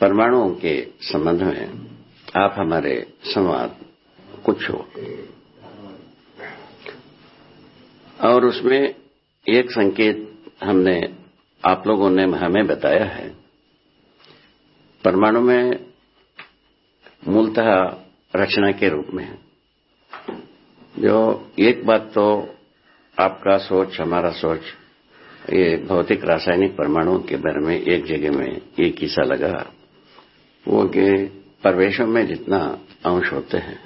परमाणुओं के संबंध में आप हमारे संवाद कुछ हो और उसमें एक संकेत हमने आप लोगों ने हमें बताया है। परमाणु में मूलतः रचना के रूप में है। जो एक बात तो आपका सोच, हमारा सोच, ये भौतिक रासायनिक परमाणुओं के बारे में एक जगह में एक ही सा लगा। वो कि प्रवेशों में जितना अंश होते हैं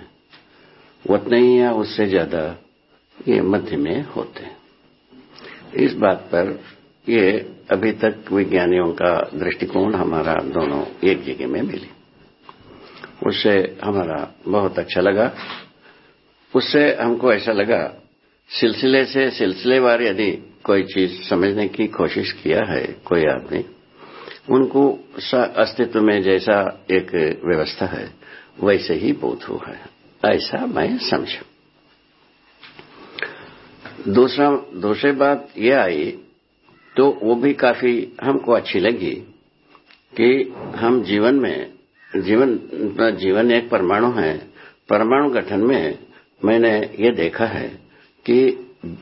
उतने ही या उससे ज़्यादा ये मध्य में होते हैं। इस बात पर ये अभी तक विज्ञानियों का दृष्टिकोण हमारा दोनों एक जगह में मिली। उससे हमारा बहुत अच्छा लगा। उससे हमको ऐसा लगा, सिलसिले से सिलसिलेवार यदि कोई चीज़ समझने की कोशिश किया है, कोई आदमी उनको अस्तित्व में जैसा एक व्यवस्था है, वैसे ही बोध है। ऐसा मैं समझा। दूसरा, दूसरी बात यह आई तो वो भी काफ़ी हमको अच्छी लगी कि हम जीवन में, जीवन जीवन एक परमाणु है। परमाणु गठन में मैंने ये देखा है कि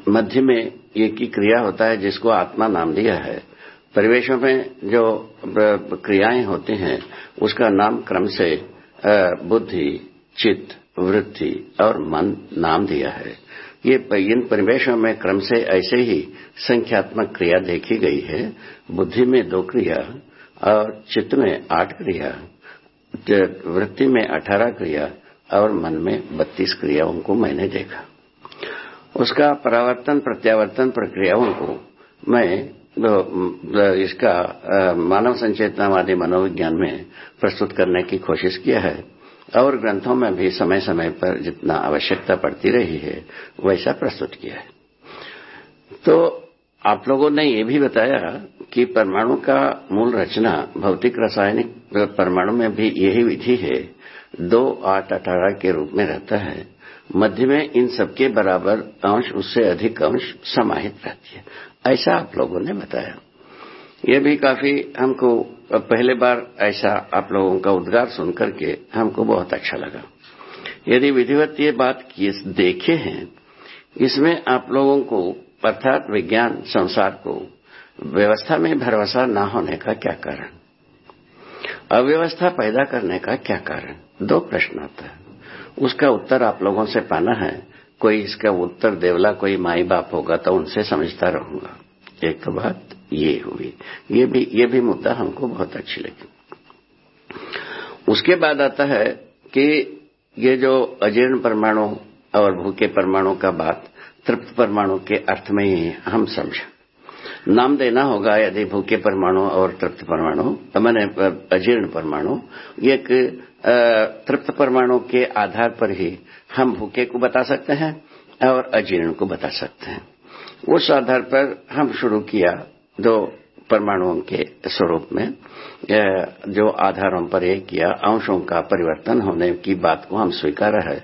मध्य में एक ही क्रिया होता है जिसको आत्मा नाम दिया है। परिवेशों में जो क्रियाएँ होती हैं, उसका नाम क्रम से बुद्धि, चित्त, वृत्ति और मन नाम दिया है। ये इन परिवेशों में क्रम से ऐसे ही संख्यात्मक क्रिया देखी गई है। बुद्धि में दो क्रिया और चित्त में आठ क्रिया वृत्ति में अठारह क्रिया और मन में बत्तीस क्रियाओं को मैंने देखा। उसका परावर्तन, प्रत्यावर्तन प्रक्रियाओं को मैं इसका मानव संचेतनावादी मनोविज्ञान में प्रस्तुत करने की कोशिश किया है। और ग्रंथों में भी समय समय पर जितना आवश्यकता पड़ती रही है, वैसा प्रस्तुत किया है। तो आप लोगों ने ये भी बताया कि परमाणु का मूल रचना भौतिक रासायनिक परमाणु में भी यही विधि है। दो आठ अठारह के रूप में रहता है। मध्य में इन सबके बराबर अंश, उससे अधिक अंश समाहित रहती है। ऐसा आप लोगों ने बताया। ये भी काफ़ी हमको पहले बार ऐसा आप लोगों का उद्गार सुनकर के हमको बहुत अच्छा लगा। यदि विधिवत ये बात देखे हैं, इसमें आप लोगों को, अर्थात विज्ञान संसार को, व्यवस्था में भरोसा न होने का क्या कारण? अव्यवस्था पैदा करने का क्या कारण? दो प्रश्न आता है। उसका उत्तर आप लोगों से पाना है। कोई इसका उत्तर देवला, कोई माई बाप होगा तो उनसे समझता रहूँगा। एक तो बात ये हुई। ये भी ये भी मुद्दा हमको बहुत अच्छी लगी। उसके बाद आता है कि ये जो अजीर्ण परमाणु और भूखे परमाणु का बात, तृप्त परमाणु के अर्थ में ही हम समझें। नाम देना होगा यदि भूखे परमाणु और तृप्त परमाणु, मैंने, अजीर्ण परमाणु एक तृप्त परमाणु के आधार पर ही हम भूखे को बता सकते हैं और अजीर्ण को बता सकते हैं। उस आधार पर हम शुरू किया दो परमाणुओं के स्वरूप में। जो आधारों पर एक किया अंशों का परिवर्तन होने की बात को हम स्वीकार है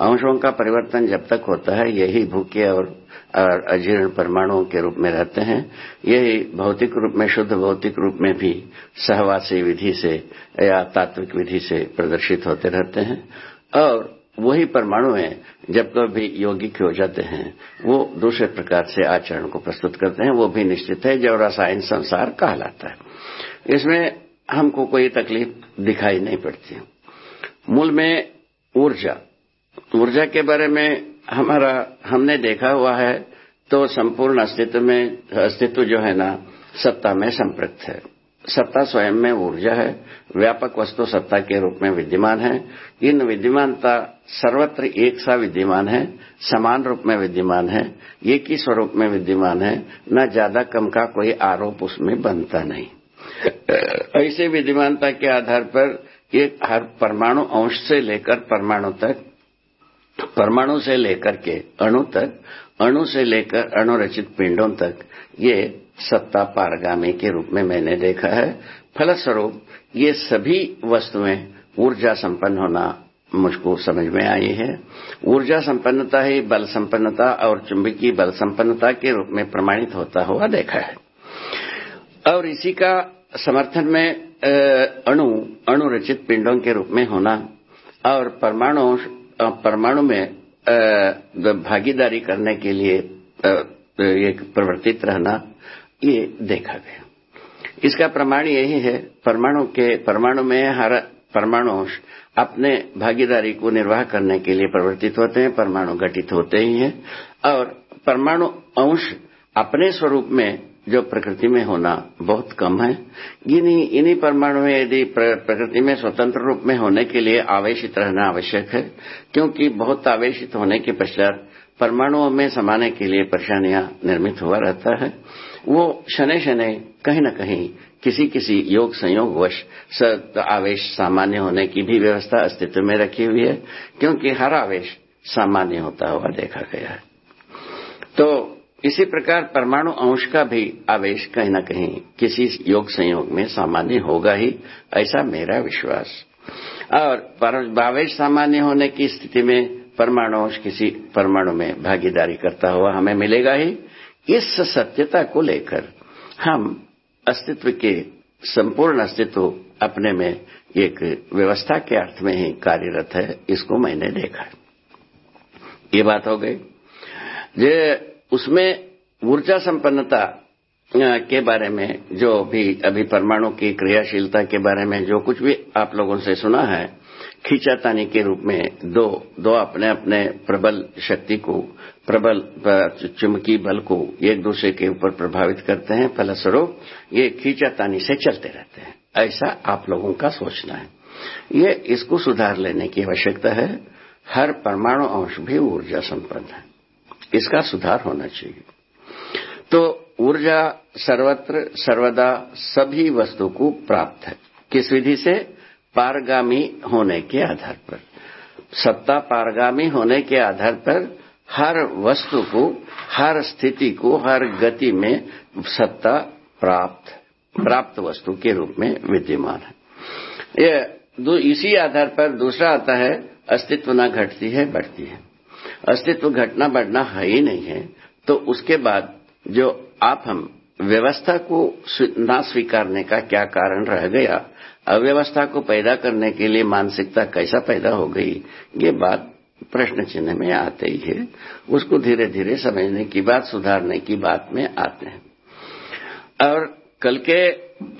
अंशों का परिवर्तन जब तक होता है, यही भूखे और अजीर्ण परमाणुओं के रूप में रहते हैं। यही भौतिक रूप में, शुद्ध भौतिक रूप में भी सहवासी विधि से या तात्विक विधि से प्रदर्शित होते रहते हैं। और वही परमाणु है, जब कभी यौगिक हो जाते हैं, वो दूसरे प्रकार से आचरण को प्रस्तुत करते हैं, वो भी निश्चित है, जो रसायन संसार कहलाता है। इसमें हमको कोई तकलीफ़ दिखाई नहीं पड़ती। मूल में ऊर्जा। ऊर्जा के बारे में हमारा, हमने देखा हुआ है तो संपूर्ण अस्तित्व में, अस्तित्व जो है ना, सत्ता में संपृक्त है। सत्ता स्वयं में ऊर्जा है, व्यापक वस्तु सत्ता के रूप में विद्यमान है। इन विद्यमानता सर्वत्र एक सा विद्यमान है, समान रूप में विद्यमान है, एक ही स्वरूप में विद्यमान है, न ज़्यादा कम का कोई आरोप उसमें बनता नहीं। ऐसे विद्यमानता के आधार पर एक हर परमाणु अंश से लेकर परमाणु तक परमाणु से लेकर के अणु तक, अणु से लेकर अणुरचित पिंडों तक, ये सत्ता पारगामी के रूप में मैंने देखा है। फलस्वरूप, ये सभी वस्तुएँ ऊर्जा संपन्न होना मुझको समझ में आई है। ऊर्जा संपन्नता ही बल संपन्नता और चुंबकीय बल संपन्नता के रूप में प्रमाणित होता हुआ देखा है। और इसी का समर्थन में अणु, अणुरचित पिंडों के रूप में होना और परमाणु परमाणु में भागीदारी करने के लिए एक प्रवर्तित रहना, ये देखा गया। इसका प्रमाण यही है, परमाणु के, परमाणु में हर परमाणु अपने भागीदारी को निर्वाह करने के लिए प्रवर्तित होते हैं, परमाणु घटित होते ही हैं, और परमाणु अंश अपने स्वरूप में जो प्रकृति में होना बहुत कम है। इन्हीं इन्हीं परमाणु में यदि प्रकृति में स्वतंत्र रूप में होने के लिए आवेशित रहना आवश्यक है, क्योंकि बहुत आवेशित होने के पश्चात परमाणुओं में समाने के लिए परेशानियाँ निर्मित हुआ रहता है। वो शनै शनै कहीं न कहीं किसी किसी योग संयोग वश आवेश सामान्य होने की भी व्यवस्था अस्तित्व में रखी हुई है, क्योंकि हर आवेश सामान्य होता हुआ देखा गया है। तो इसी प्रकार परमाणु अंश का भी आवेश कहीं न कहीं किसी योग संयोग में सामान्य होगा ही, ऐसा मेरा विश्वास। और आवेश सामान्य होने की स्थिति में परमाणु अंश किसी परमाणु में भागीदारी करता हुआ हमें मिलेगा ही। इस सत्यता को लेकर हम अस्तित्व के संपूर्ण अस्तित्व अपने में एक व्यवस्था के अर्थ में ही कार्यरत है, इसको मैंने देखा। ये बात हो गई। उसमें ऊर्जा संपन्नता के बारे में, जो भी अभी परमाणु की क्रियाशीलता के बारे में जो कुछ भी आप लोगों से सुना है, खींचातानी के रूप में दो दो अपने अपने प्रबल शक्ति को, प्रबल चुंबकीय बल को एक दूसरे के ऊपर प्रभावित करते हैं, फलस्वरूप ये खींचातानी से चलते रहते हैं। ऐसा आप लोगों का सोचना है। ये इसको सुधार लेने की आवश्यकता है। हर परमाणु अंश भी ऊर्जा संपन्न है। इसका सुधार होना चाहिए। तो ऊर्जा सर्वत्र, सर्वदा सभी वस्तु को प्राप्त है। किस विधि से? पारगामी होने के आधार पर। सत्ता पारगामी होने के आधार पर हर वस्तु को, हर स्थिति को, हर गति में सत्ता प्राप्त प्राप्त वस्तु के रूप में विद्यमान है। ये इसी आधार पर दूसरा आता है, अस्तित्व न घटती है, बढ़ती है। अस्तित्व घटना बढ़ना है ही नहीं है तो उसके बाद जो आप हम व्यवस्था को ना स्वीकारने का क्या कारण रह गया? अव्यवस्था को पैदा करने के लिए मानसिकता कैसा पैदा हो गई? ये बात प्रश्न चिन्ह में आते ही है। उसको धीरे धीरे समझने की बात, सुधारने की बात में आते हैं। और कल के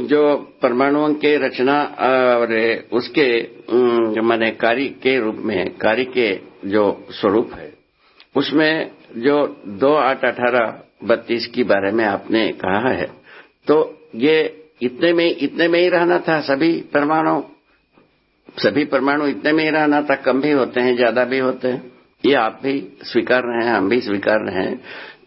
जो परमाणुओं के रचना, और उसके माने कार्य के रूप में, कार्य के जो स्वरूप है उसमें जो दो आठ अठारह बत्तीस के बारे में आपने कहा है तो ये इतने में इतने में ही रहना था, सभी परमाणु सभी परमाणु इतने में ही रहना था, कम भी होते हैं, ज़्यादा भी होते हैं। ये आप भी स्वीकार रहे हैं, हम भी स्वीकार रहे हैं।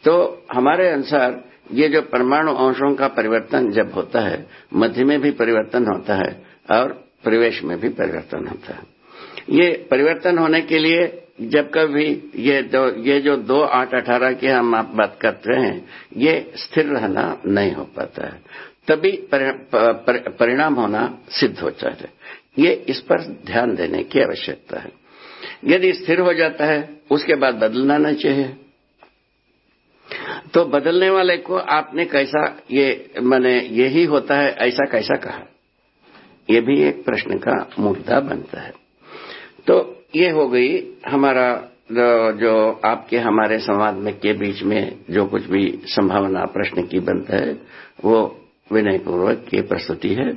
तो हमारे अनुसार ये जो परमाणु अंशों का परिवर्तन जब होता है, मध्य में भी परिवर्तन होता है और परिवेश में भी परिवर्तन होता है। ये परिवर्तन होने के लिए जब कभी ये जो ये जो दो आठ अठारह की हम आप बात करते हैं, ये स्थिर रहना नहीं हो पाता है। तभी परिणाम होना सिद्ध होता है। ये इस पर ध्यान देने की आवश्यकता है। यदि स्थिर हो जाता है, उसके बाद बदलना नहीं चाहिए। तो बदलने वाले को आपने कैसा ये, मैंने यही होता है, ऐसा कैसा कहा? ये भी एक प्रश्न का मुद्दा बनता है। तो ये हो गई हमारा जो आपके हमारे संवाद में के बीच में जो कुछ भी संभावना, प्रश्न की बनता है, वो विनयपूर्वक की प्रस्तुति है।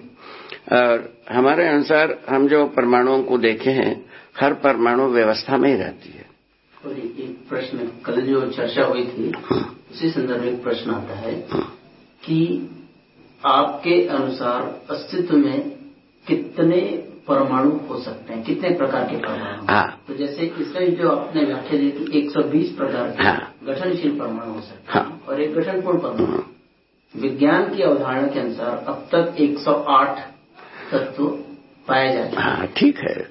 और हमारे अनुसार हम जो परमाणुओं को देखे हैं, हर परमाणु व्यवस्था में ही रहती है। और एक प्रश्न, कल जो चर्चा हुई थी, उसी संदर्भ में प्रश्न आता है कि आपके अनुसार अस्तित्व में कितने परमाणु हो सकते हैं कितने प्रकार के परमाणु हाँ। तो जैसे इसमें जो आपने व्याख्या दी थी एक सौ बीस प्रकार के हाँ। गठनशील परमाणु हो सकते हाँ। हैं। और एक गठनपूर्ण परमाणु। विज्ञान की अवधारणा के अनुसार अब तक 108 तत्व पाए जाते हैं। हाँ ठीक है।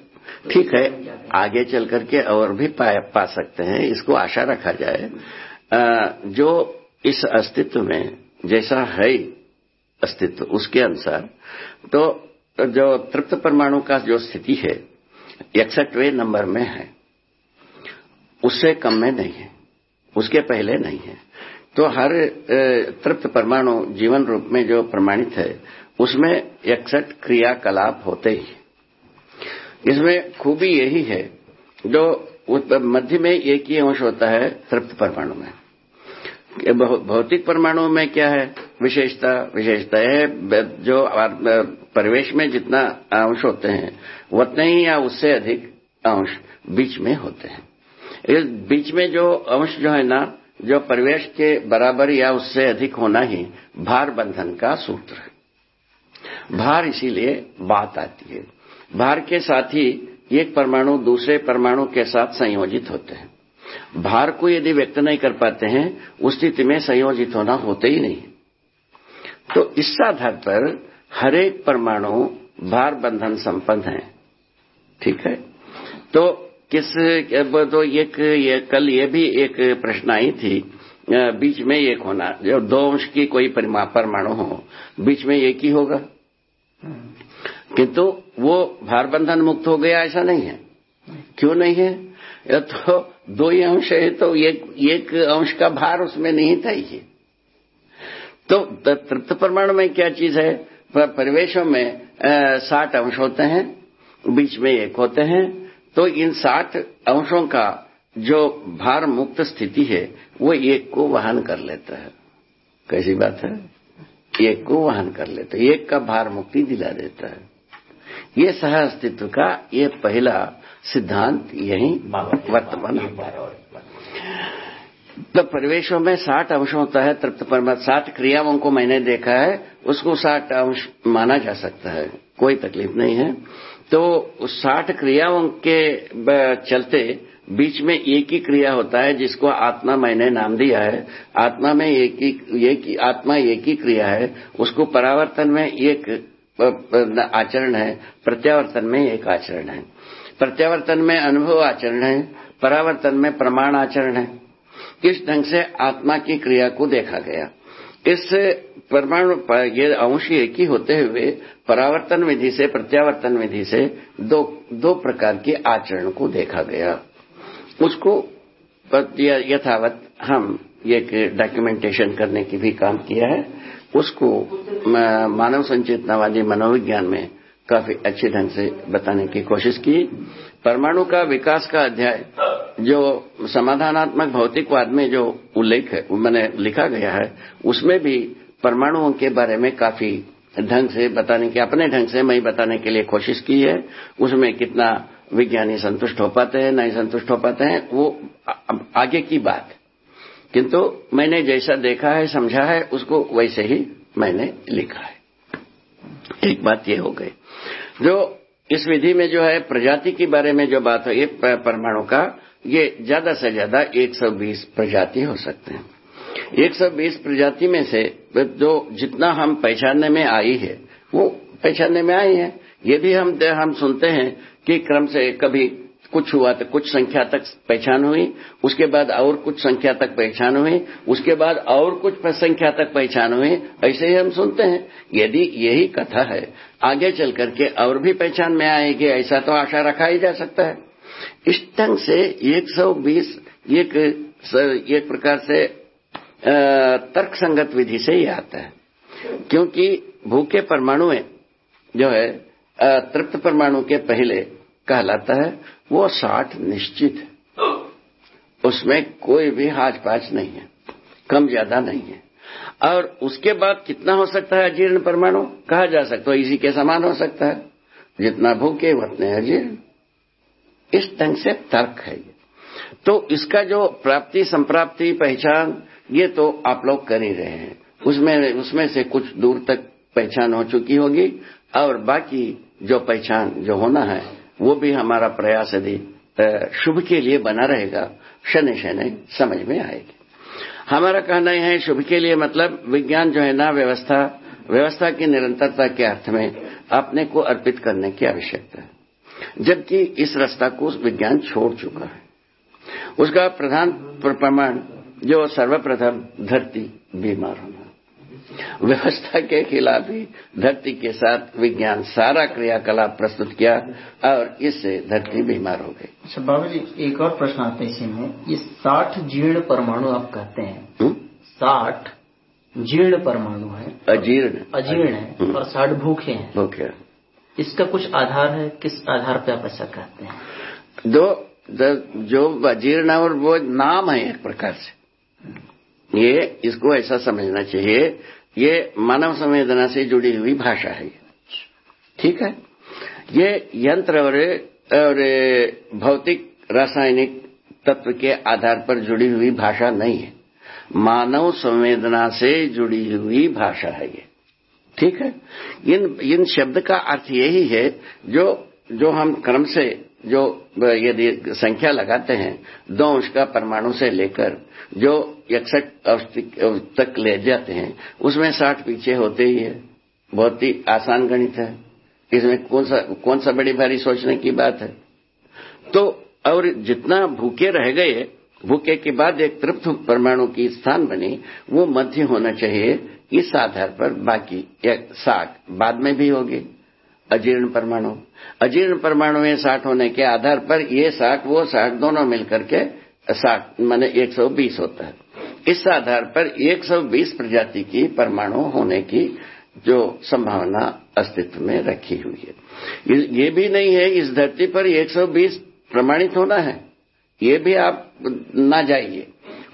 ठीक है। आगे चल करके और भी पा, पा सकते हैं। इसको आशा रखा जाए। जो इस अस्तित्व में जैसा है अस्तित्व उसके अनुसार तो जो तृप्त परमाणु का जो स्थिति है, इकसठवें नंबर में है, उससे कम में नहीं है, उसके पहले नहीं है। तो हर तृप्त परमाणु जीवन रूप में जो प्रमाणित है, उसमें इकसठ क्रियाकलाप होते ही इसमें खूबी यही है, जो मध्य में एक ही अंश होता है तृप्त परमाणु में। भौतिक परमाणु में क्या है? विशेषता विशेषता है जो परिवेश में जितना अंश होते हैं, उतने ही या उससे अधिक अंश बीच में होते हैं। इस बीच में जो अंश जो है ना, जो परिवेश के बराबर या उससे अधिक होना ही भार बंधन का सूत्र है। भार इसीलिए बात आती है। भार के साथ ही एक परमाणु दूसरे परमाणु के साथ संयोजित होते हैं। भार को यदि व्यक्त नहीं कर पाते हैं, उस स्थिति में संयोजित होना होते ही नहीं। तो इस आधार पर हरेक परमाणु भार बंधन संपन्न है। ठीक है? तो किस तो एक, ये कल ये भी एक प्रश्न आई थी बीच में एक होना, जो दो अंश की कोई परमाणु हो, बीच में एक ही होगा। किंतु वो भार बंधन मुक्त हो गया, ऐसा नहीं है। क्यों नहीं है? या तो दो ही अंश है तो एक एक अंश का भार उसमें नहीं था ही। तो तृप्त परमाणु में क्या चीज़ है? परिवेशों में साठ अंश होते हैं बीच में एक होते हैं तो इन साठ अंशों का जो भार मुक्त स्थिति है वो एक को वाहन कर लेता है। कैसी बात है? एक को वाहन कर लेता है। एक का भार मुक्ति दिला देता है। ये सह अस्तित्व का ये पहला सिद्धांत यही वर्तमान तो परिवेशों में साठ अंश होता है तृप्त परमात्मा। साठ क्रियाओं को मैंने देखा है, उसको साठ अंश माना जा सकता है। कोई तकलीफ़ नहीं है। तो साठ क्रियाओं के चलते बीच में एक ही क्रिया होता है, जिसको आत्मा मैंने नाम दिया है। आत्मा में एक ही, एक आत्मा एक ही क्रिया है। उसको परावर्तन में एक आचरण है। प्रत्यावर्तन में एक आचरण है। प्रत्यावर्तन में अनुभव आचरण है। परावर्तन में प्रमाण आचरण है। इस ढंग से आत्मा की क्रिया को देखा गया। इस परमाणु ये अंश एक ही होते हुए परावर्तन विधि से, प्रत्यावर्तन विधि से दो दो प्रकार के आचरण को देखा गया। उसको यथावत हम एक डॉक्यूमेंटेशन करने की भी काम किया है। उसको मानव संचेतनावादी मनोविज्ञान में काफ़ी अच्छे ढंग से बताने की कोशिश की। परमाणु का विकास का अध्याय जो समाधानात्मक भौतिकवाद में जो उल्लेख है, मैंने लिखा गया है, उसमें भी परमाणुओं के बारे में काफ़ी ढंग से बताने की, अपने ढंग से मैं बताने के लिए कोशिश की है। उसमें कितना विज्ञानी संतुष्ट हो पाते हैं, नहीं संतुष्ट हो पाते हैं, वो आगे की बात। किंतु मैंने जैसा देखा है, समझा है, उसको वैसे ही मैंने लिखा है। एक बात ये हो गई। जो इस विधि में जो है, प्रजाति के बारे में जो बात है परमाणु का ये ज़्यादा से ज़्यादा 120 प्रजाति हो सकते हैं। 120 प्रजाति में से जो जितना हम पहचानने में आई है, वो पहचानने में आई है। ये भी हम हम सुनते हैं कि क्रम से कभी कुछ हुआ तो कुछ संख्या तक पहचान हुई, उसके बाद और कुछ संख्या तक पहचान हुई, उसके बाद और कुछ संख्या तक पहचान हुई, ऐसे ही हम सुनते हैं। यदि यही कथा है, आगे चल करके और भी पहचान में आएगी, ऐसा तो आशा रखा ही जा सकता है। इस ढंग से 120 एक एक प्रकार से तर्क संगत विधि से ही आता है। क्योंकि भूखे परमाणु जो है तृप्त परमाणु के पहले कहलाता है, वो साठ निश्चित है। उसमें कोई भी हाज पाच नहीं है, कम ज़्यादा नहीं है। और उसके बाद कितना हो सकता है अजीर्ण परमाणु? कहा जा सकता है, इसी के समान हो सकता है। जितना भूखे, उतने अजीर्ण। इस ढंग से तर्क है ये। तो इसका जो प्राप्ति, संप्राप्ति, पहचान, ये तो आप लोग कर ही रहे हैं। उसमें उसमें से कुछ दूर तक पहचान हो चुकी होगी और बाकी जो पहचान जो होना है, वो भी हमारा प्रयास यदि शुभ के लिए बना रहेगा, शनि शनि समझ में आएगी। हमारा कहना यह है, शुभ के लिए मतलब विज्ञान जो है ना, व्यवस्था व्यवस्था की निरंतरता के अर्थ में अपने को अर्पित करने की आवश्यकता है। जबकि इस रास्ता को विज्ञान छोड़ चुका है। उसका प्रधान प्रमाण जो सर्वप्रथम धरती बीमार होना। व्यवस्था के खिलाफ ही धरती के साथ विज्ञान सारा क्रियाकलाप प्रस्तुत किया और इससे धरती बीमार हो गई। अच्छा बाबू जी एक और प्रश्न आते है इसी में। ये साठ जीर्ण परमाणु आप कहते हैं। हम्म? साठ जीर्ण परमाणु है। अजीर्ण। अजीर्ण है और साठ भूखे हैं। भूखे इसका कुछ आधार है, किस आधार पे आप ऐसा कहते हैं? दो जो अजीर्ण और वो नाम है एक प्रकार से। ये, इसको ऐसा समझना चाहिए, ये मानव संवेदना से जुड़ी हुई भाषा है ठीक है? ये यंत्र और और भौतिक रासायनिक तत्व के आधार पर जुड़ी हुई भाषा नहीं है। मानव संवेदना से जुड़ी हुई भाषा है ये। ठीक है? इन इन शब्द का अर्थ यही है, जो जो हम क्रम से, जो यदि संख्या लगाते हैं दो अंश का परमाणु से लेकर, जो इकसठ तक ले जाते हैं, उसमें साठ पीछे होते ही है। बहुत ही आसान गणित है। इसमें कौन सा कौन सा बड़ी भारी सोचने की बात है? तो और जितना भूखे रह गए, भूखे के बाद एक तृप्त परमाणु की स्थान बनी, वो मध्य होना चाहिए इस आधार पर बाकी एक साठ बाद में भी होगी। अजीर्ण परमाणु। अजीर्ण परमाणु में साठ होने के आधार पर ये साठ वो साठ दोनों मिलकर के साठ माने 120 होता है। इस आधार पर 120 प्रजाति की परमाणु होने की जो संभावना अस्तित्व में रखी हुई है। ये भी नहीं है, इस धरती पर 120 प्रमाणित होना है। ये भी आप ना जाइए।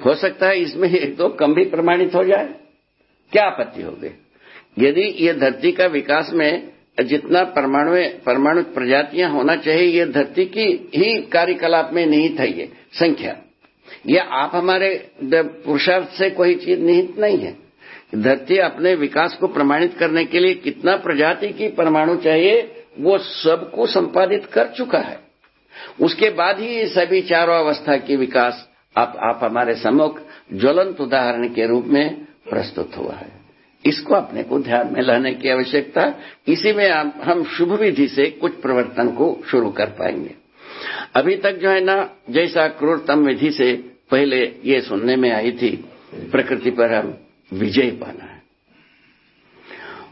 हो सकता है इसमें एक दो कम भी प्रमाणित हो जाए। क्या आपत्ति हो गई यदि ये धरती का विकास में जितना परमाणु परमाणु प्रजातियाँ होना चाहिए ये धरती की ही कार्यकलाप में निहित है ये संख्या। ये आप हमारे पुरुषार्थ से कोई चीज़ निहित नहीं है? धरती अपने विकास को प्रमाणित करने के लिए कितना प्रजाति की परमाणु चाहिए वो सबको संपादित कर चुका है। उसके बाद ही सभी चारों अवस्था की विकास आप, आप हमारे सम्मुख ज्वलंत उदाहरण के रूप में प्रस्तुत हुआ है। इसको अपने को ध्यान में लाने की आवश्यकता इसी में आप हम शुभ विधि से कुछ प्रवर्तन को शुरू कर पाएँगे। अभी तक जो है ना जैसा क्रूरतम विधि से पहले ये सुनने में आई थी प्रकृति पर हम विजय पाना है।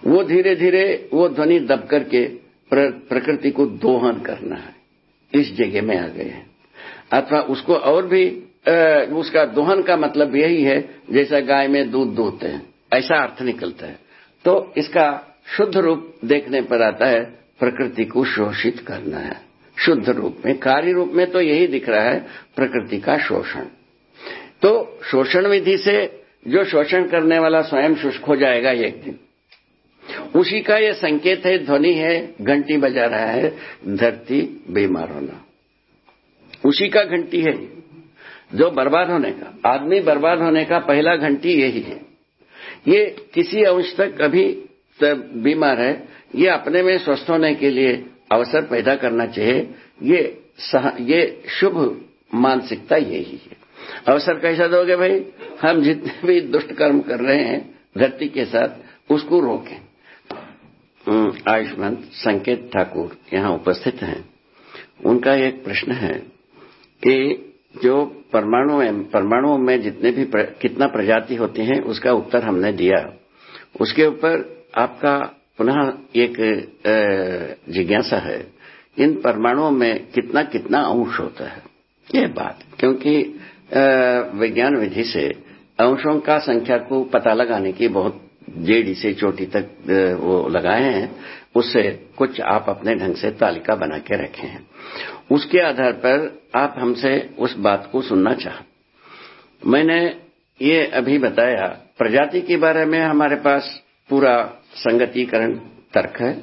वो धीरे धीरे वो ध्वनि दब करके प्र, प्रकृति को दोहन करना है। इस जगह में आ गए हैं। अथवा उसको और भी उसका दोहन का मतलब यही है, जैसा गाय में दूध दूहते हैं, ऐसा अर्थ निकलता है। तो इसका शुद्ध रूप देखने पर आता है, प्रकृति को शोषित करना है। शुद्ध रूप में, कार्य रूप में तो यही दिख रहा है, प्रकृति का शोषण। तो शोषण विधि से जो शोषण करने वाला स्वयं शुष्क हो जाएगा एक दिन। उसी का यह संकेत है, ध्वनि है, घंटी बजा रहा है, धरती बीमार होना। उसी का घंटी है। जो बर्बाद होने का आदमी बर्बाद होने का पहला घंटी यही है। ये किसी अंश तक अभी बीमार है ये अपने में स्वस्थ होने के लिए अवसर पैदा करना चाहिए। ये सह, ये शुभ मानसिकता यही है। अवसर कैसा दोगे भाई? हम जितने भी दुष्ट कर्म कर रहे हैं धरती के साथ उसको रोकें। आयुष्मान संकेत ठाकुर यहाँ उपस्थित हैं। उनका एक प्रश्न है कि जो परमाणु परमाणुओं में जितने भी प्र, कितना प्रजाति होती हैं उसका उत्तर हमने दिया। उसके ऊपर आपका पुनः एक जिज्ञासा है इन परमाणुओं में कितना कितना अंश होता है? ये बात क्योंकि विज्ञान विधि से अंशों का संख्या को पता लगाने की बहुत जेडी से चोटी तक वो लगाए हैं, उससे कुछ आप अपने ढंग से तालिका बना के रखे हैं। उसके आधार पर आप हमसे उस बात को सुनना चाह। मैंने ये अभी बताया, प्रजाति के बारे में हमारे पास पूरा संगतिकरण तर्क है,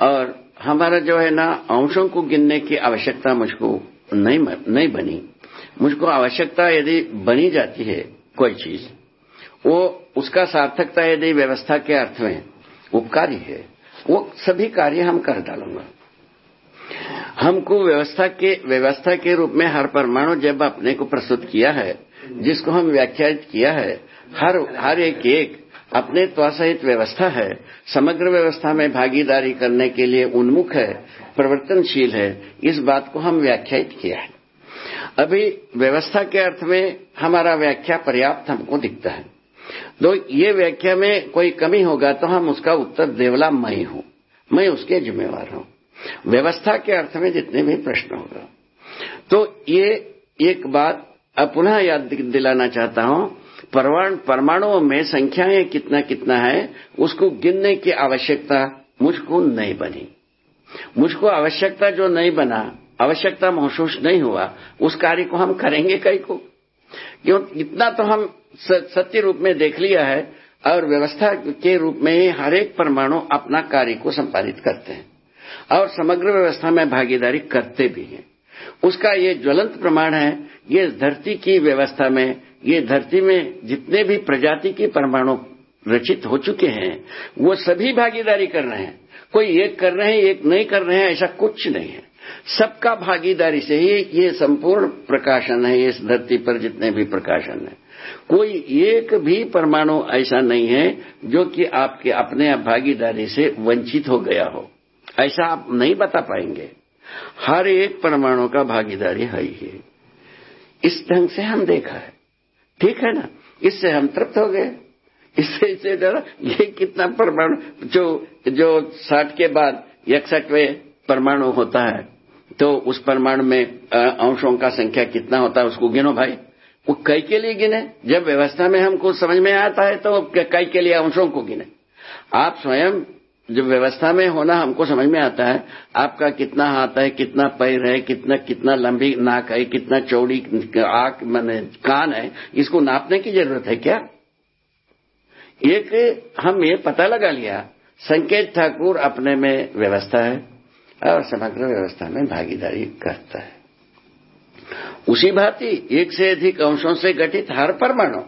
और हमारा जो है ना, अंशों को गिनने की आवश्यकता मुझको नहीं नहीं बनी। मुझको आवश्यकता यदि बनी जाती है कोई चीज़ वो उसका सार्थकता यदि व्यवस्था के अर्थ में उपकारी है, वो सभी कार्य हम कर डालूँगा। हमको व्यवस्था के व्यवस्था के रूप में हर परमाणु जब अपने को प्रस्तुत किया है, जिसको हम व्याख्यात किया है, हर हर एक एक अपने त्वासहित व्यवस्था है, समग्र व्यवस्था में भागीदारी करने के लिए उन्मुख है, परिवर्तनशील है, इस बात को हम व्याख्यात किया है। अभी व्यवस्था के अर्थ में हमारा व्याख्या पर्याप्त हमको दिखता है। तो ये व्याख्या में कोई कमी होगा तो हम उसका उत्तर देवला मैं हूँ। मैं उसके जिम्मेवार हूँ। व्यवस्था के अर्थ में जितने भी प्रश्न होगा। तो ये एक बात पुनः याद दिलाना चाहता हूँ। परमाणुओं में संख्याएँ कितना कितना है, उसको गिनने की आवश्यकता मुझको नहीं बनी। मुझको आवश्यकता जो नहीं बना, आवश्यकता महसूस नहीं हुआ, उस कार्य को हम करेंगे कई को। क्यों? इतना तो हम सत्य रूप में देख लिया है और व्यवस्था के रूप में हर एक परमाणु अपना कार्य को संपादित करते हैं और समग्र व्यवस्था में भागीदारी करते भी हैं। उसका ये ज्वलंत प्रमाण है, ये धरती की व्यवस्था में, ये धरती में जितने भी प्रजाति के परमाणु रचित हो चुके हैं, वो सभी भागीदारी कर रहे हैं। कोई एक कर रहे हैं, एक नहीं कर रहे हैं, ऐसा कुछ नहीं है। सबका भागीदारी से ही ये संपूर्ण प्रकाशन है, इस धरती पर जितने भी प्रकाशन है। कोई एक भी परमाणु ऐसा नहीं है जो कि आपके अपने भागीदारी से वंचित हो गया हो। ऐसा आप नहीं बता पाएँगे। हर एक परमाणु का भागीदारी है ही। इस ढंग से हम देखा है। ठीक है ना? इससे हम तृप्त हो गए। इससे इससे जरा ये कितना परमाणु, जो जो साठ के बाद इकसठवें परमाणु होता है तो उस परमाणु में अंशों का संख्या कितना होता है उसको गिनो भाई। वो कई के लिए गिने। जब व्यवस्था में हमको समझ में आता है तो कई के लिए अंशों को गिने। आप स्वयं, जब व्यवस्था में होना हमको समझ में आता है, आपका कितना हाथ है, कितना पैर है, कितना कितना लंबी नाक है, कितना चौड़ी आँख, मैंने कान है, इसको नापने की ज़रूरत है क्या? एक, हम ये पता लगा लिया, संकेत ठाकुर अपने में व्यवस्था है। और समग्र व्यवस्था में भागीदारी करता है। उसी भांति एक से अधिक अंशों से गठित हर परमाणु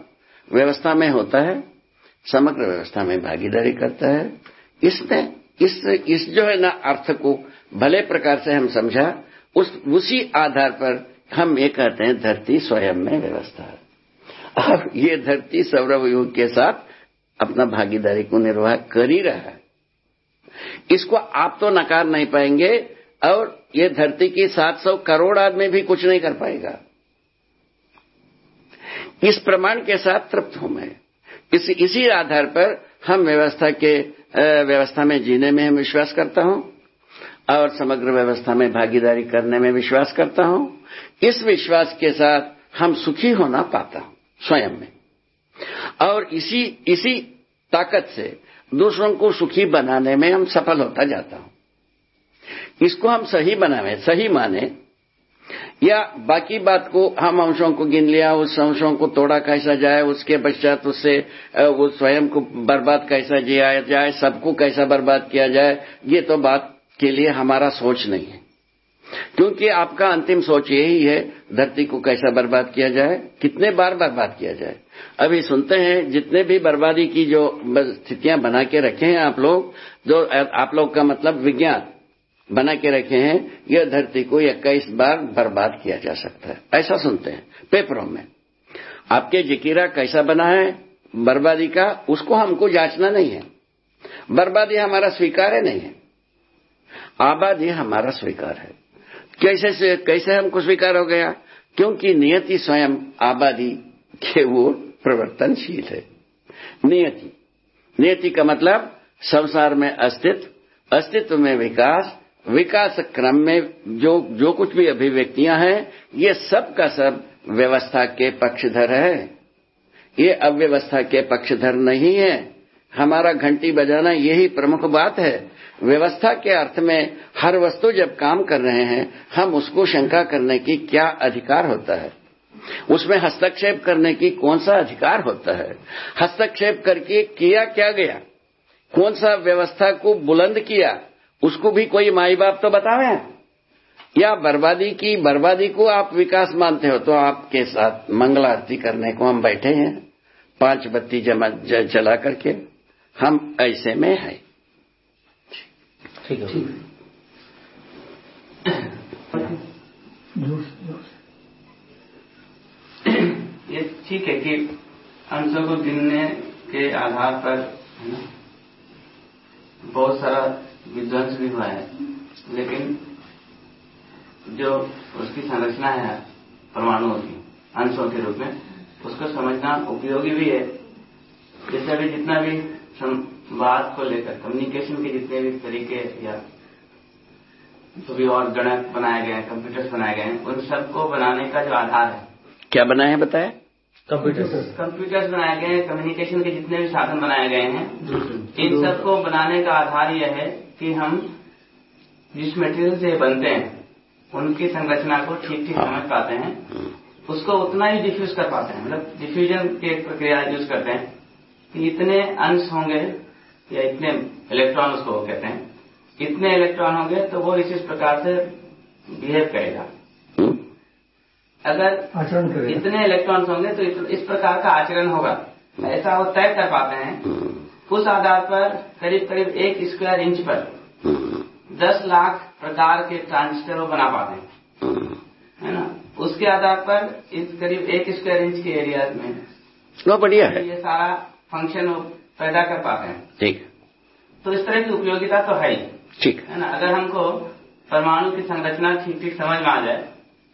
व्यवस्था में होता है, समग्र व्यवस्था में भागीदारी करता है। इसमें इस इस जो है ना अर्थ को भले प्रकार से हम समझा, उस, उसी आधार पर हम ये कहते हैं धरती स्वयं में व्यवस्था है। और ये धरती सौरभ युग के साथ अपना भागीदारी को निर्वाह कर ही रहा है। इसको आप तो नकार नहीं पाएँगे और ये धरती की 700 करोड़ आदमी भी कुछ नहीं कर पाएगा। इस प्रमाण के साथ तृप्त हूँ मैं। इस, इसी आधार पर हम व्यवस्था के व्यवस्था में जीने में हम विश्वास करता हूँ और समग्र व्यवस्था में भागीदारी करने में विश्वास करता हूँ। इस विश्वास के साथ हम सुखी होना पाता हूँ स्वयं में। और इसी इसी ताकत से दूसरों को सुखी बनाने में हम सफल होता जाता हूँ। इसको हम सही बनावे, सही माने। या बाकी बात को, हम अंशों को गिन लिया, उस अंशों को तोड़ा कैसा जाए, उसके पश्चात उससे वो स्वयं को बर्बाद कैसा जिया जाए, सबको कैसा बर्बाद किया जाए, ये तो बात के लिए हमारा सोच नहीं है। क्योंकि आपका अंतिम सोच यही है, धरती को कैसा बर्बाद किया जाए, कितने बार बर्बाद किया जाए। अभी सुनते हैं, जितने भी बर्बादी की जो स्थितियाँ बना के रखे हैं आप लोग, जो आप लोग का मतलब विज्ञान बना के रखे हैं, यह धरती को इक्कीस बार बर्बाद किया जा सकता है। ऐसा सुनते हैं, पेपरों में। आपके जिकीरा कैसा बना है, बर्बादी का, उसको हमको जांचना नहीं है। बर्बादी हमारा स्वीकार है नहीं है। आबादी हमारा स्वीकार है। कैसे कैसे हमको स्वीकार हो गया? क्योंकि नियति स्वयं आबादी के वो प्रवर्तनशील है। नियति। नियति का मतलब संसार में अस्तित्व अस्तित्व में विकास विकास क्रम में जो जो कुछ भी अभिव्यक्तियाँ हैं, ये सब का सब व्यवस्था के पक्षधर है। ये अव्यवस्था के पक्षधर नहीं है। हमारा घंटी बजाना यही प्रमुख बात है। व्यवस्था के अर्थ में हर वस्तु जब काम कर रहे हैं, हम उसको शंका करने की क्या अधिकार होता है? उसमें हस्तक्षेप करने की कौन सा अधिकार होता है? हस्तक्षेप करके किया क्या गया? कौन सा व्यवस्था को बुलंद किया? उसको भी कोई माई बाप तो बतावे? या बर्बादी की, बर्बादी को आप विकास मानते हो तो आपके साथ मंगल आरती करने को हम बैठे हैं। पाँच बत्ती जमा जला करके। हम ऐसे में है। ठीक है। ये ठीक है कि अंशों को गिनने के आधार पर बहुत सारा विध्वंस भी हुआ है। लेकिन जो उसकी संरचना है परमाणुओं की अंशों के रूप में उसको समझना उपयोगी भी है। जैसे अभी जितना भी बात को लेकर कम्युनिकेशन के जितने भी तरीके या जो भी और गणक बनाए गए हैं कंप्यूटर्स बनाए गए हैं उन सबको बनाने का जो आधार है। क्या बनाए हैं बताए? कंप्यूटर्स कंप्यूटर्स बनाए गए हैं कम्युनिकेशन के जितने भी साधन बनाए गए हैं इन सबको बनाने का आधार यह है कि हम जिस मटेरियल से बनते हैं उनकी संरचना को ठीक ठीक समझ पाते हैं। उसको उतना ही डिफ्यूज कर पाते हैं। मतलब डिफ्यूजन की एक प्रक्रिया यूज़ करते हैं। कि इतने अंश होंगे या इतने इलेक्ट्रॉन उसको कहते हैं। इतने इलेक्ट्रॉन होंगे तो वो इस इस प्रकार से बिहेव करेगा। अगर आचरण करेगा। इतने इलेक्ट्रॉन्स होंगे तो इस प्रकार का आचरण होगा। ऐसा वो तय कर पाते हैं। उस आधार पर करीब करीब एक स्क्वायर इंच पर दस लाख प्रकार के ट्रांजिस्टर वो बना पाते हैं। है ना? उसके आधार पर इस करीब एक स्क्वायर इंच के एरिया में। बढ़िया है। ये सारा फ़ंक्शन पैदा कर पाते हैं। ठीक। तो इस तरह की उपयोगिता तो है ही। ठीक। है ना? अगर हमको परमाणु की संरचना ठीक ठीक समझ में आ जाए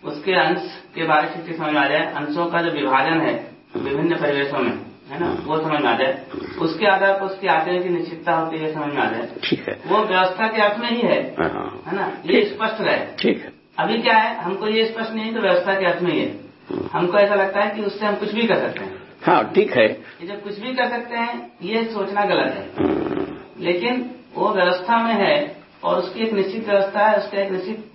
उसके अंश के बारे में ठीक ठीक समझ में आ जाए अंशों का जो विभाजन है विभिन्न परिवेशों में है ना? वो समझ में आ जाए। उसके आधार पर उसकी आचरण की निश्चितता होती है समझ में आ जाए। ठीक है। वो व्यवस्था के अर्थ में ही है हाँ, है ना? ये स्पष्ट रहे ठीक है। अभी क्या है? हमको ये स्पष्ट नहीं है तो व्यवस्था के अर्थ में ही है। हमको ऐसा लगता है कि उससे हम कुछ भी कर सकते हैं। हाँ ठीक है। ये जब कुछ भी कर सकते हैं ये सोचना गलत है। लेकिन वो व्यवस्था में है और उसकी एक निश्चित व्यवस्था है उसका एक निश्चित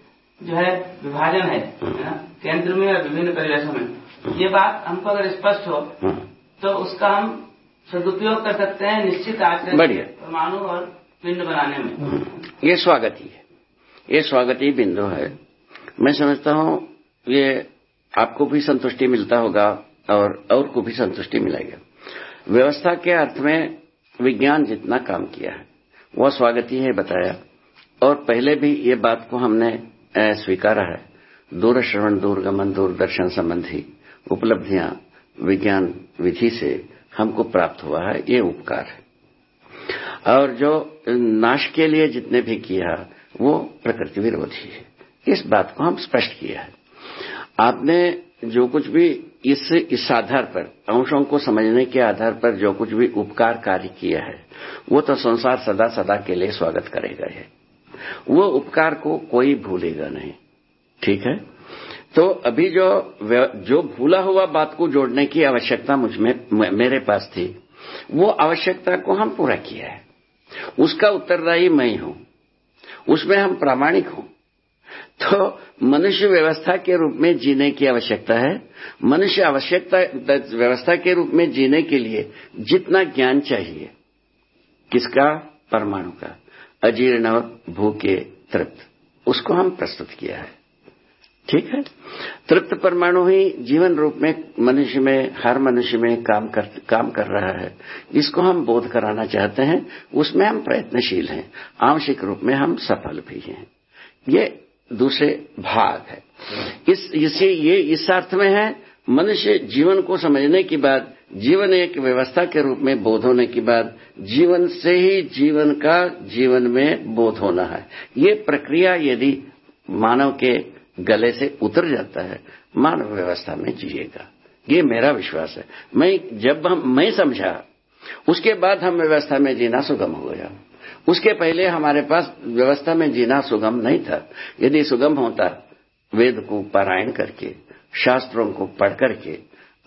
जो है विभाजन है है केंद्र में और विभिन्न परिवेशों में। ये बात हमको अगर स्पष्ट हो हाँ, तो उसका हम सदुपयोग कर सकते हैं निश्चित आचरण बढ़िया। परमाणु और पिंड बनाने में। ये स्वागती है ये स्वागती बिंदु है। मैं समझता हूँ ये आपको भी संतुष्टि मिलता होगा। और और को भी संतुष्टि मिलेगा। व्यवस्था के अर्थ में विज्ञान जितना काम किया है, वह स्वागती है बताया। और पहले भी ये बात को हमने स्वीकारा है। दूर श्रवण दूरगमन, दूरदर्शन संबंधी उपलब्धियाँ विज्ञान विधि से हमको प्राप्त हुआ है, ये उपकार है। और जो नाश के लिए जितने भी किया, वो प्रकृति विरोधी है। इस बात को हम स्पष्ट किया है। आपने जो कुछ भी इस इस आधार पर, अंशों को समझने के आधार पर जो कुछ भी उपकार कार्य किया है, वो तो संसार सदा सदा के लिए स्वागत करेगा है। वो उपकार को कोई भूलेगा नहीं। ठीक है? तो अभी जो जो भूला हुआ बात को जोड़ने की आवश्यकता मुझमें मेरे पास थी, वो आवश्यकता को हम पूरा किया है। उसका उत्तरदायी मैं ही हूँ। उसमें हम प्रामाणिक हूँ। तो मनुष्य व्यवस्था के रूप में जीने की आवश्यकता है। मनुष्य आवश्यकता व्यवस्था के रूप में जीने के लिए जितना ज्ञान चाहिए, किसका? परमाणु का। अजीर्ण भूखे तृप्त, उसको हम प्रस्तुत किया है। ठीक है? तृप्त परमाणु ही जीवन रूप में मनुष्य में, हर मनुष्य में काम कर काम कर रहा है। इसको हम बोध कराना चाहते हैं, उसमें हम प्रयत्नशील हैं। आंशिक रूप में हम सफल भी हैं। ये दूसरे भाग है। इस इसे ये, इस अर्थ में है, मनुष्य जीवन को समझने के बाद, जीवन एक व्यवस्था के रूप में बोध होने के बाद, जीवन से ही जीवन का जीवन में बोध होना है। ये प्रक्रिया यदि मानव के गले से उतर जाता है, मानव व्यवस्था में जिएगा। ये मेरा विश्वास है। मैं, जब हम, मैं समझा, उसके बाद हम व्यवस्था में जीना सुगम हो गया। उसके पहले हमारे पास व्यवस्था में जीना सुगम नहीं था। यदि सुगम होता, वेद को पारायण करके, शास्त्रों को पढ़ करके,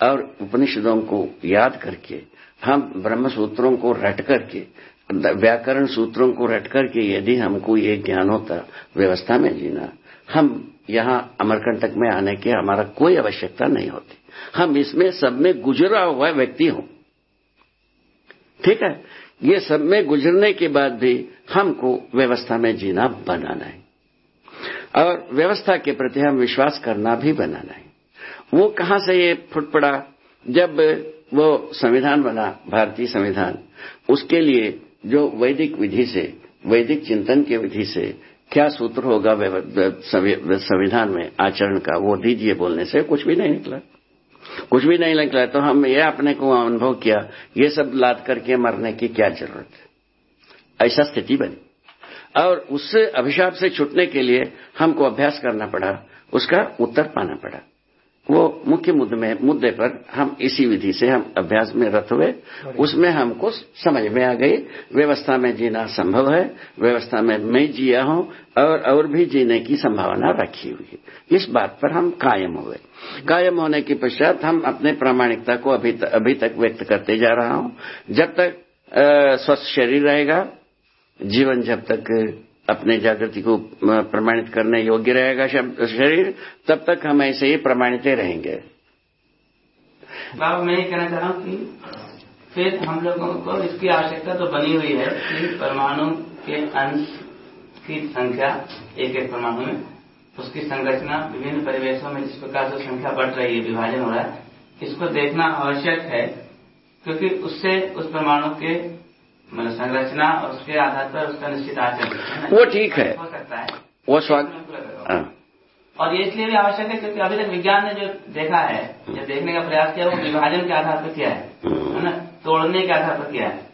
और उपनिषदों को याद करके, हम ब्रह्म सूत्रों को रट करके, व्याकरण सूत्रों को रट करके यदि हमको ये ज्ञान होता, व्यवस्था में जीना, हम यहाँ अमरकंटक में आने की हमारा कोई आवश्यकता नहीं होती। हम इसमें सब में गुजरा हुआ व्यक्ति हूँ। ठीक है? ये सब में गुजरने के बाद भी हमको व्यवस्था में जीना बनाना है। और व्यवस्था के प्रति हम विश्वास करना भी बनाना है। वो कहाँ से ये फुट पड़ा? जब वो संविधान बना, भारतीय संविधान, उसके लिए जो वैदिक विधि से, वैदिक चिंतन के विधि से क्या सूत्र होगा संविधान में आचरण का, वो दीजिए बोलने से कुछ भी नहीं निकला। कुछ भी नहीं निकला तो हम ये अपने को अनुभव किया, ये सब लाद करके मरने की क्या ज़रूरत है? ऐसा स्थिति बनी। और उससे, अभिशाप से छूटने के लिए हमको अभ्यास करना पड़ा, उसका उत्तर पाना पड़ा। वो मुख्य मुद्दे में मुद्दे पर हम इसी विधि से हम अभ्यास में रत हुए। उसमें हमको समझ में आ गई व्यवस्था में जीना संभव है व्यवस्था में मैं जिया हूँ और और भी जीने की संभावना रखी हुई है। इस बात पर हम कायम हुए। कायम होने के पश्चात हम अपने प्रामाणिकता को अभी, त, अभी तक व्यक्त करते जा रहा हूँ। जब तक स्वस्थ शरीर रहेगा जीवन जब तक अपने जागृति को प्रमाणित करने योग्य रहेगा शरीर, तब तक हम ऐसे ही प्रमाणित रहेंगे। बाबा, मैं ये कहना चाह रहा हूँ कि फिर हम लोगों को इसकी आवश्यकता तो बनी हुई है कि परमाणु के अंश की संख्या, एक एक परमाणु में, उसकी संरचना विभिन्न परिवेशों में जिस प्रकार से संख्या बढ़ रही है, विभाजन हो रहा है, इसको देखना आवश्यक है, क्योंकि उससे उस परमाणु के मतलब संरचना और उसके आधार पर उसका निश्चित आचरण। वो ठीक है। हो सकता है। वो स्वागत और ये इसलिए भी आवश्यक है क्योंकि अभी तक विज्ञान ने जो देखा है जो देखने का प्रयास किया वो विभाजन के आधार पर किया है है ना? तोड़ने के आधार पर किया है।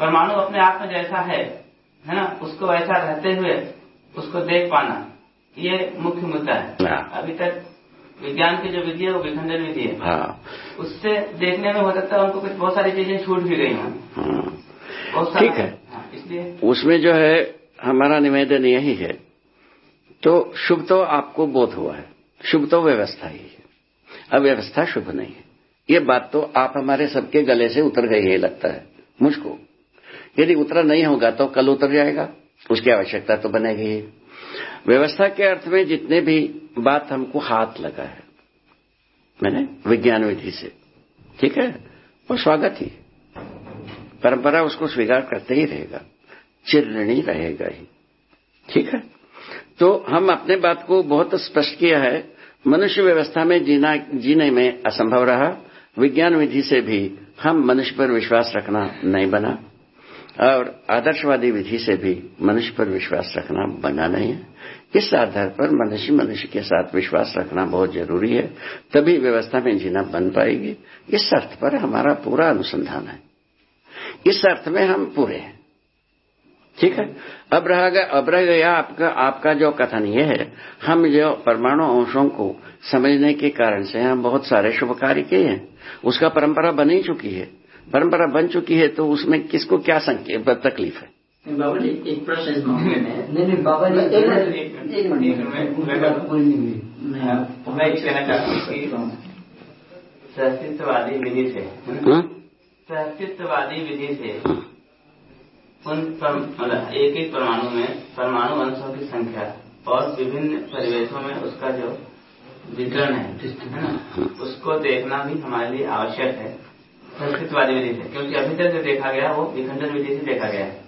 परमाणु अपने आप में जैसा है है ना? उसको वैसा रहते हुए उसको देख पाना ये मुख्य मुद्दा है। अभी तक विज्ञान की जो विधि है वो विखंडन विधि है। हाँ। उससे देखने में हो सकता है उनको कुछ बहुत सारी चीज़ें छूट भी गई हों। ठीक है। उसमें जो है हमारा निवेदन यही है। तो शुभ तो आपको बोध हुआ है। शुभ तो व्यवस्था ही है। अव्यवस्था शुभ नहीं है। ये बात तो आप हमारे सबके गले से उतर गई है लगता है। मुझको। यदि उतरा नहीं होगा तो कल उतर जाएगा। उसकी आवश्यकता तो बनेगी ही। व्यवस्था के अर्थ में जितने भी बात हमको हाथ लगा है मैंने विज्ञान विधि से ठीक है? वो स्वागत ही। परंपरा उसको स्वीकार करते ही रहेगा चिरणी रहेगा ही। ठीक है? तो हम अपने बात को बहुत स्पष्ट किया है। मनुष्य व्यवस्था में जीना, जीने में असंभव रहा। विज्ञान विधि से भी हम मनुष्य पर विश्वास रखना नहीं बना। और आदर्शवादी विधि से भी मनुष्य पर विश्वास रखना बना नहीं है। इस आधार पर मनुष्य मनुष्य के साथ विश्वास रखना बहुत ज़रूरी है। तभी व्यवस्था में जीना बन पाएगी। इस अर्थ पर हमारा पूरा अनुसंधान है। इस अर्थ में हम पूरे हैं। ठीक है? अब रह गया अब रह गया आपका आपका जो कथन ये है हम जो परमाणु अंशों को समझने के कारण से हम बहुत सारे शुभ कार्य किए हैं। उसका परंपरा बन ही चुकी है। परंपरा बन चुकी है तो उसमें किसको क्या संकेत तकलीफ़ है? बाबा जी एक प्रश्न इस मामले में नहीं नहीं बाबा जी एक मिनट मैं कहना चाहता हूँ कि सहस्तित्ववादी विधि से सहस्तित्ववादी विधि से उन मतलब एक एक परमाणु में परमाणु अंशों की संख्या और विभिन्न परिवेशों में उसका जो वितरण है है ना उसको देखना भी हमारे लिए आवश्यक है संस्कृतवादी विधि से। क्योंकि अभी तक जो देखा गया वो विखंडन विधि से देखा गया है।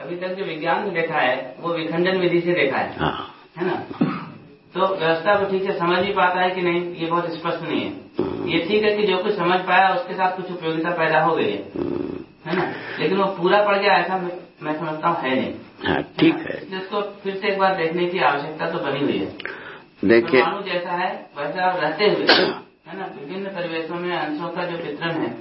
अभी तक जो विज्ञान ने देखा है वो विखंडन विधि से देखा है है। ना। तो व्यवस्था को ठीक से समझ भी पाता है कि नहीं ये बहुत स्पष्ट नहीं है। ये ठीक है कि जो कुछ समझ पाया उसके साथ कुछ उपयोगिता पैदा हो गई है। है ना? लेकिन वो पूरा पड़ गया ऐसा मैं समझता हूँ है नहीं। ठीक है। जिसको फिर से एक बार देखने की आवश्यकता तो बनी हुई है। देखिए परमाणु जैसा है वैसा रहते हुए है। ना? विभिन्न परिवेशों में अंशों का जो वितरण है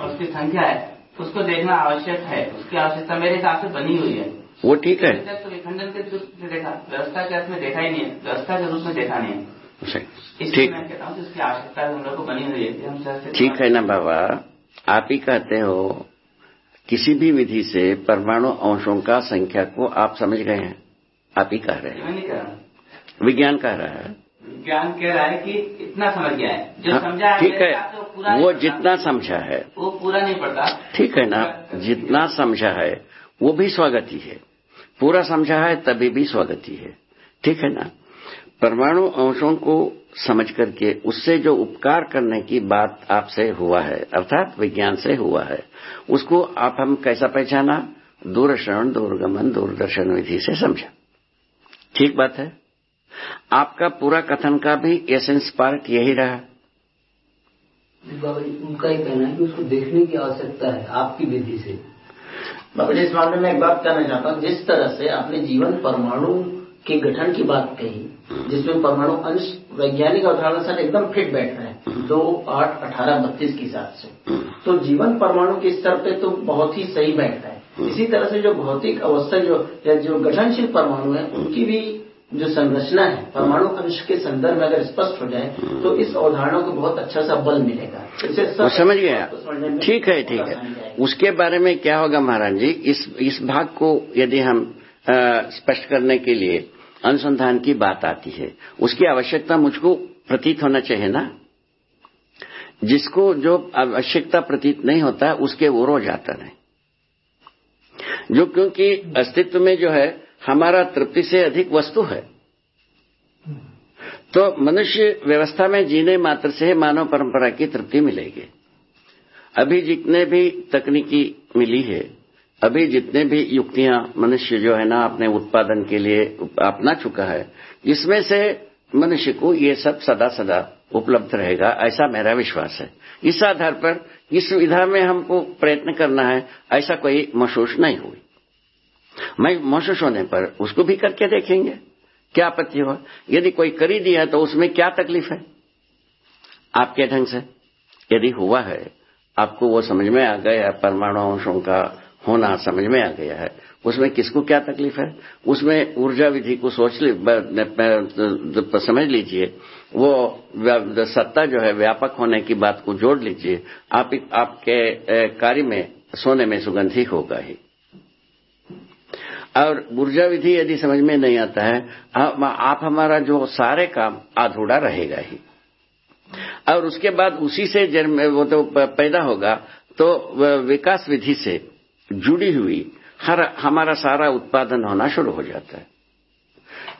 और उसकी संख्या है उसको देखना आवश्यक है। उसकी आवश्यकता मेरे हिसाब से बनी हुई है। वो ठीक है। तो विखंडन के रूप से देखा व्यवस्था के अर्थ में देखा ही नहीं है। व्यवस्था के रूप में देखा नहीं है। इसलिए मैं कहता हूँ इसकी आवश्यकता हम लोग को बनी हुई है ठीक है ना बाबा? आप ही कहते हो किसी भी विधि से परमाणु अंशों का संख्या को आप समझ गए हैं। आप ही कह रहे हैं। विज्ञान कह रहा है। विज्ञान कह रहा है कि इतना समझ गया है। जो समझा है ठीक है। वो जितना समझा है। वो पूरा नहीं पड़ता ठीक है ना? जितना समझा है वो भी स्वागत ही है। पूरा समझा है तभी भी स्वागत ही है। ठीक है ना? परमाणु अंशों को समझ करके उससे जो उपकार करने की बात आपसे हुआ है अर्थात विज्ञान से हुआ है उसको आप हम कैसा पहचाना? दूरश्रवण दूरगमन दूरदर्शन विधि से समझा। ठीक बात है? आपका पूरा कथन का भी एसेंस पार्ट यही रहा। बाबा जी उनका ही कहना है कि उसको देखने की आवश्यकता है आपकी विधि से। बाबा जी इस मामले में एक बात कहना चाहता हूँ। जिस तरह से अपने जीवन परमाणु के गठन की बात कही जिसमें परमाणु अंश वैज्ञानिक अवधारणा से एकदम फिट बैठ रहा है। दो आठ अठारह बत्तीस के हिसाब से। तो जीवन परमाणु के स्तर पे तो बहुत ही सही बैठता है। इसी तरह से जो भौतिक अवस्था जो या जो गठनशील परमाणु है उनकी भी जो संरचना है परमाणु अंश के संदर्भ में अगर स्पष्ट हो जाए तो इस अवधारणा को बहुत अच्छा सा बल मिलेगा। इसे वो समझ गया। तो ठीक है ठीक है। उसके बारे में क्या होगा महाराज जी? इस इस भाग को यदि हम स्पष्ट करने के लिए अनुसंधान की बात आती है। उसकी आवश्यकता मुझको प्रतीत होना चाहिए ना? जिसको जो आवश्यकता प्रतीत नहीं होता, उसके वो रो जाता नहीं। जो क्योंकि अस्तित्व में जो है, हमारा तृप्ति से अधिक वस्तु है। तो मनुष्य व्यवस्था में जीने मात्र से मानव परंपरा की तृप्ति मिलेगी। अभी जितने भी तकनीकी मिली है अभी जितने भी युक्तियाँ मनुष्य जो है ना अपने उत्पादन के लिए अपना चुका है, इसमें से मनुष्य को ये सब सदा सदा उपलब्ध रहेगा, ऐसा मेरा विश्वास है। इस आधार पर, इस विधा में हमको प्रयत्न करना है, ऐसा कोई महसूस नहीं हुई। मैं महसूस होने पर उसको भी करके देखेंगे, क्या आपत्ति हो यदि कोई कर दिया तो उसमें क्या तकलीफ़ है? आपके ढंग से? यदि हुआ है, आपको वो समझ में आ गया, परमाणु अंशों का होना समझ में आ गया है। उसमें किसको क्या तकलीफ़ है? उसमें ऊर्जा विधि को सोच ली समझ लीजिए, वो सत्ता जो है व्यापक होने की बात को जोड़ लीजिए, आप आपके कार्य में सोने में सुगंधी होगा ही। और ऊर्जा विधि यदि समझ में नहीं आता है, आप हमारा जो सारे काम अधूरा रहेगा ही। और उसके बाद उसी से जन्म, वो तो पैदा होगा तो विकास विधि से जुड़ी हुई, हर, हमारा सारा उत्पादन होना शुरू हो जाता है।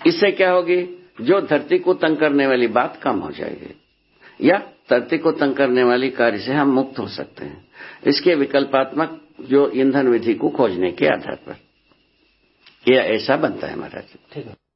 इससे क्या होगी? जो धरती को तंग करने वाली बात कम हो जाएगी। या धरती को तंग करने वाली कार्य से हम मुक्त हो सकते हैं। इसके विकल्पात्मक जो ईंधन विधि को खोजने के आधार पर। यह ऐसा बनता है, महाराज। ठीक है।